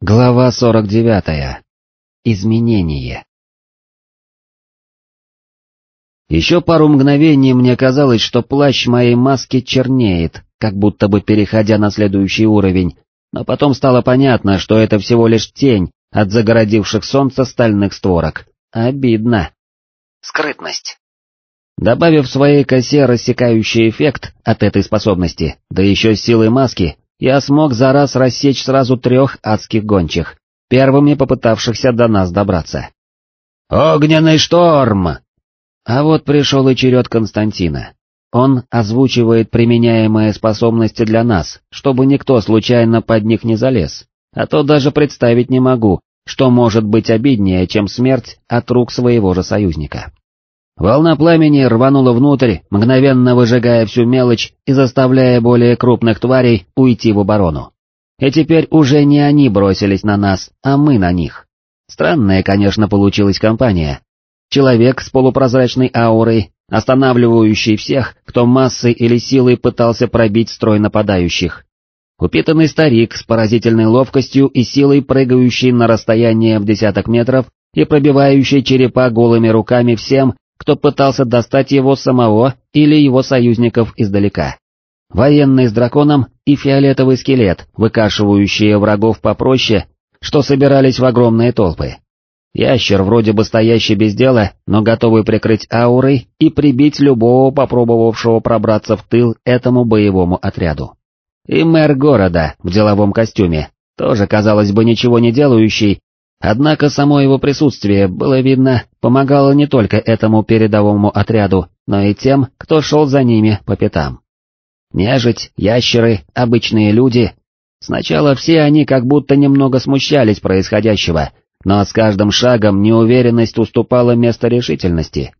Глава 49. Изменение. Еще пару мгновений мне казалось, что плащ моей маски чернеет, как будто бы переходя на следующий уровень, но потом стало понятно, что это всего лишь тень от загородивших солнце стальных створок. Обидно. Скрытность. Добавив своей косе рассекающий эффект от этой способности, да еще силой маски, я смог за раз рассечь сразу трех адских гончих, первыми попытавшихся до нас добраться. «Огненный шторм!» А вот пришел и черед Константина. Он озвучивает применяемые способности для нас, чтобы никто случайно под них не залез, а то даже представить не могу, что может быть обиднее, чем смерть от рук своего же союзника. Волна пламени рванула внутрь, мгновенно выжигая всю мелочь и заставляя более крупных тварей уйти в оборону. И теперь уже не они бросились на нас, а мы на них. Странная, конечно, получилась компания. Человек с полупрозрачной аурой, останавливающий всех, кто массой или силой пытался пробить строй нападающих. Упитанный старик с поразительной ловкостью и силой прыгающий на расстояние в десяток метров и пробивающий черепа голыми руками всем, кто пытался достать его самого или его союзников издалека. Военный с драконом и фиолетовый скелет, выкашивающие врагов попроще, что собирались в огромные толпы. Ящер, вроде бы стоящий без дела, но готовый прикрыть аурой и прибить любого попробовавшего пробраться в тыл этому боевому отряду. И мэр города в деловом костюме, тоже, казалось бы, ничего не делающий, Однако само его присутствие, было видно, помогало не только этому передовому отряду, но и тем, кто шел за ними по пятам. Нежить, ящеры, обычные люди. Сначала все они как будто немного смущались происходящего, но с каждым шагом неуверенность уступала место решительности.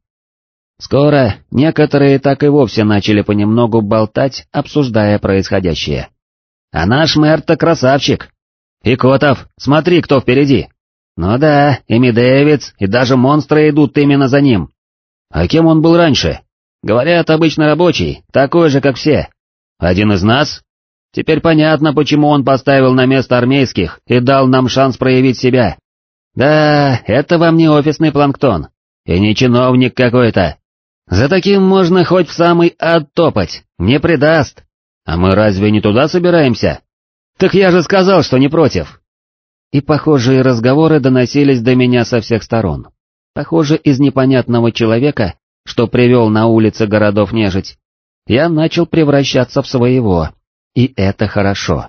Скоро некоторые так и вовсе начали понемногу болтать, обсуждая происходящее. «А наш мэр-то красавчик! И Котов, смотри, кто впереди!» Ну да, и Медеевец, и даже монстры идут именно за ним. А кем он был раньше? Говорят, обычно рабочий, такой же, как все. Один из нас? Теперь понятно, почему он поставил на место армейских и дал нам шанс проявить себя. Да, это вам не офисный планктон. И не чиновник какой-то. За таким можно хоть в самый ад топать, не предаст. А мы разве не туда собираемся? Так я же сказал, что не против и похожие разговоры доносились до меня со всех сторон. Похоже, из непонятного человека, что привел на улицы городов нежить, я начал превращаться в своего, и это хорошо.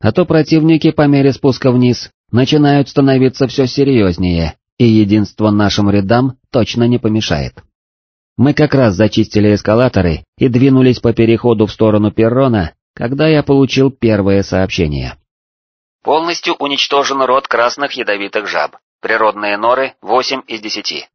А то противники по мере спуска вниз начинают становиться все серьезнее, и единство нашим рядам точно не помешает. Мы как раз зачистили эскалаторы и двинулись по переходу в сторону перрона, когда я получил первое сообщение. Полностью уничтожен род красных ядовитых жаб. Природные норы 8 из 10.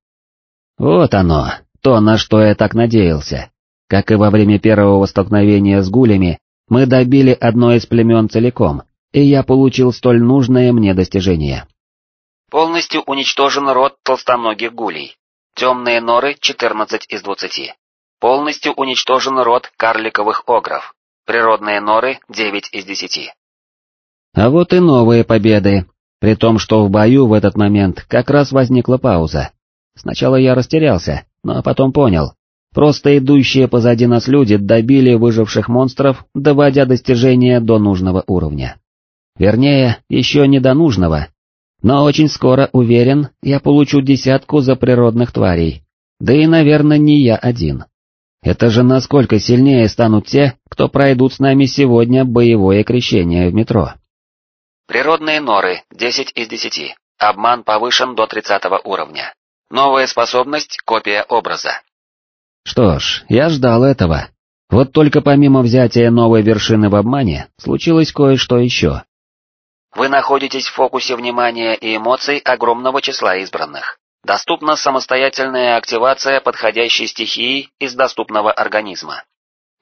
Вот оно, то, на что я так надеялся. Как и во время первого столкновения с гулями, мы добили одно из племен целиком, и я получил столь нужное мне достижение. Полностью уничтожен род толстоногих гулей. Темные норы 14 из 20. Полностью уничтожен род карликовых огров. Природные норы 9 из 10. А вот и новые победы, при том, что в бою в этот момент как раз возникла пауза. Сначала я растерялся, но потом понял. Просто идущие позади нас люди добили выживших монстров, доводя достижения до нужного уровня. Вернее, еще не до нужного. Но очень скоро, уверен, я получу десятку за природных тварей. Да и, наверное, не я один. Это же насколько сильнее станут те, кто пройдут с нами сегодня боевое крещение в метро. Природные норы 10 из 10. Обман повышен до 30 уровня. Новая способность – копия образа. Что ж, я ждал этого. Вот только помимо взятия новой вершины в обмане, случилось кое-что еще. Вы находитесь в фокусе внимания и эмоций огромного числа избранных. Доступна самостоятельная активация подходящей стихии из доступного организма.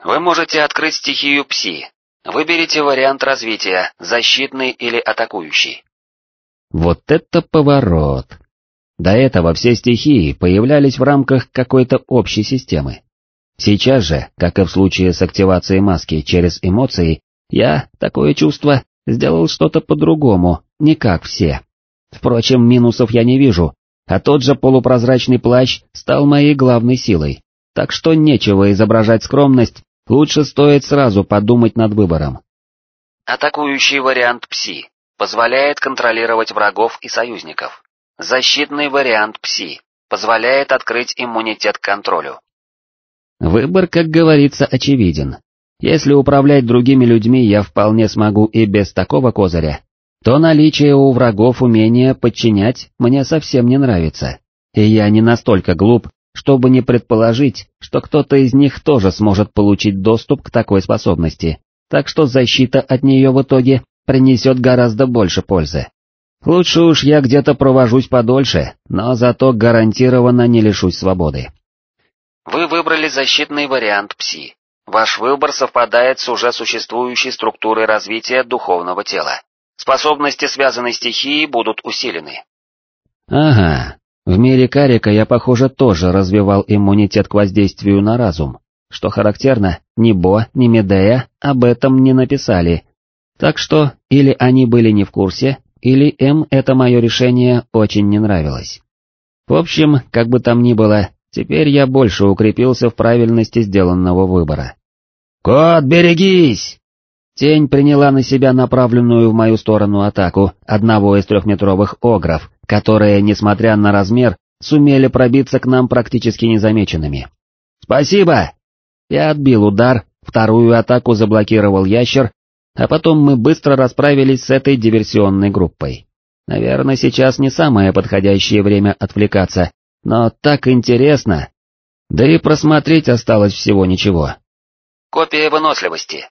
Вы можете открыть стихию Пси, Выберите вариант развития, защитный или атакующий. Вот это поворот! До этого все стихии появлялись в рамках какой-то общей системы. Сейчас же, как и в случае с активацией маски через эмоции, я, такое чувство, сделал что-то по-другому, не как все. Впрочем, минусов я не вижу, а тот же полупрозрачный плащ стал моей главной силой, так что нечего изображать скромность, лучше стоит сразу подумать над выбором. Атакующий вариант Пси позволяет контролировать врагов и союзников. Защитный вариант Пси позволяет открыть иммунитет к контролю. Выбор, как говорится, очевиден. Если управлять другими людьми я вполне смогу и без такого козыря, то наличие у врагов умения подчинять мне совсем не нравится. И я не настолько глуп, чтобы не предположить, что кто-то из них тоже сможет получить доступ к такой способности, так что защита от нее в итоге принесет гораздо больше пользы. Лучше уж я где-то провожусь подольше, но зато гарантированно не лишусь свободы. Вы выбрали защитный вариант ПСИ. Ваш выбор совпадает с уже существующей структурой развития духовного тела. Способности связанной стихии будут усилены. Ага, в мире Карика я, похоже, тоже развивал иммунитет к воздействию на разум. Что характерно, ни Бо, ни Медея об этом не написали. Так что, или они были не в курсе, или им это мое решение очень не нравилось. В общем, как бы там ни было, теперь я больше укрепился в правильности сделанного выбора. «Кот, берегись!» Тень приняла на себя направленную в мою сторону атаку одного из трехметровых огров, которые, несмотря на размер, сумели пробиться к нам практически незамеченными. «Спасибо!» Я отбил удар, вторую атаку заблокировал ящер, а потом мы быстро расправились с этой диверсионной группой. Наверное, сейчас не самое подходящее время отвлекаться, но так интересно. Да и просмотреть осталось всего ничего. Копия выносливости.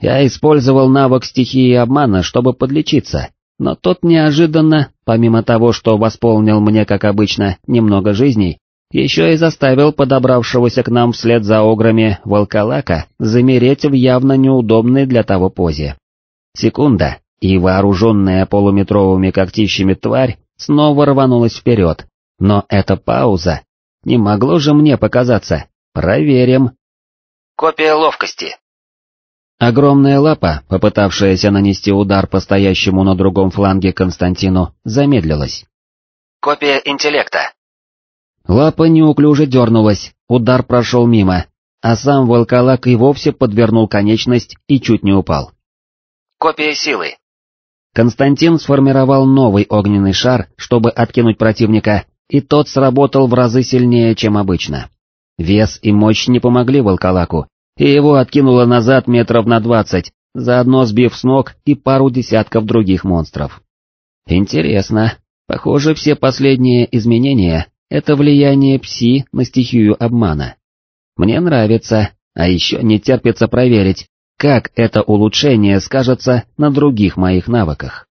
Я использовал навык стихии обмана, чтобы подлечиться, но тот неожиданно, помимо того, что восполнил мне, как обычно, немного жизней, еще и заставил подобравшегося к нам вслед за ограми волколака замереть в явно неудобной для того позе. Секунда, и вооруженная полуметровыми когтищами тварь снова рванулась вперед, но эта пауза... Не могло же мне показаться. Проверим. Копия ловкости. Огромная лапа, попытавшаяся нанести удар по стоящему на другом фланге Константину, замедлилась. Копия интеллекта. Лапа неуклюже дернулась, удар прошел мимо, а сам волколак и вовсе подвернул конечность и чуть не упал. Копия силы. Константин сформировал новый огненный шар, чтобы откинуть противника, и тот сработал в разы сильнее, чем обычно. Вес и мощь не помогли волколаку, и его откинуло назад метров на двадцать, заодно сбив с ног и пару десятков других монстров. Интересно, похоже все последние изменения — это влияние пси на стихию обмана. Мне нравится, а еще не терпится проверить, как это улучшение скажется на других моих навыках.